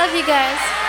love you guys.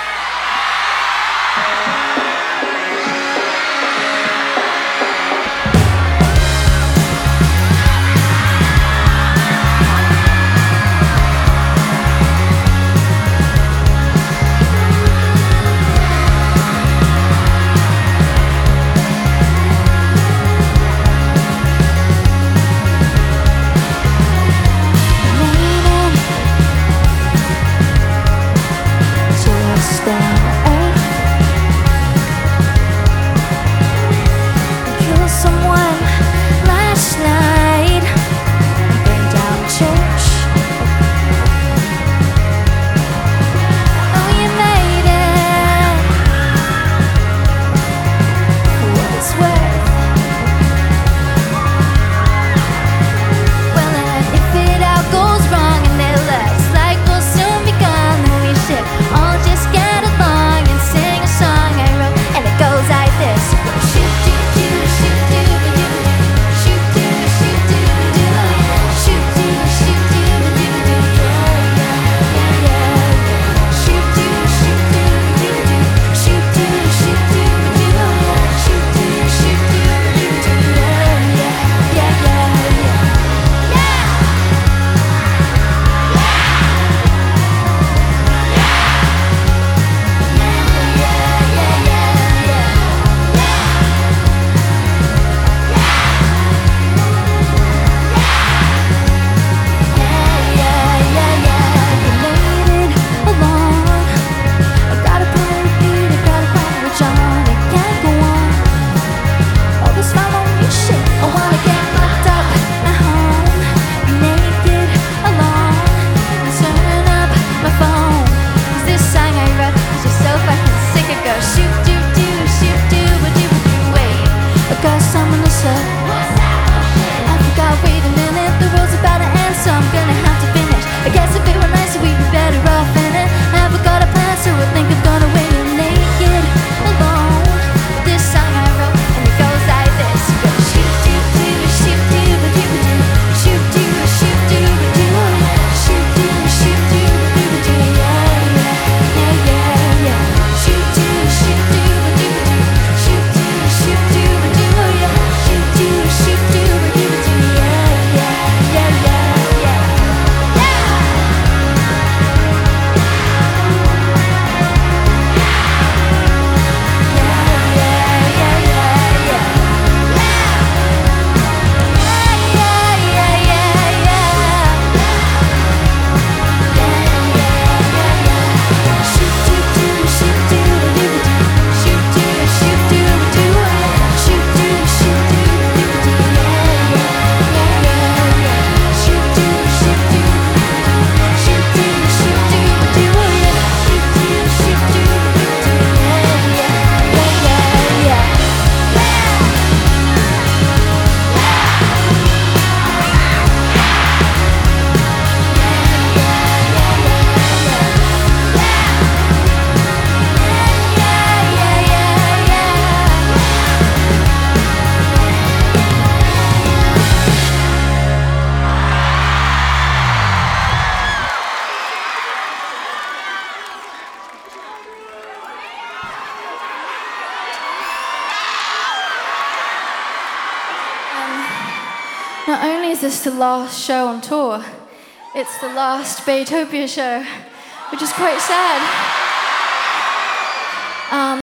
Not only is this the last show on tour, it's the last Beatopia show, which is quite sad. Um,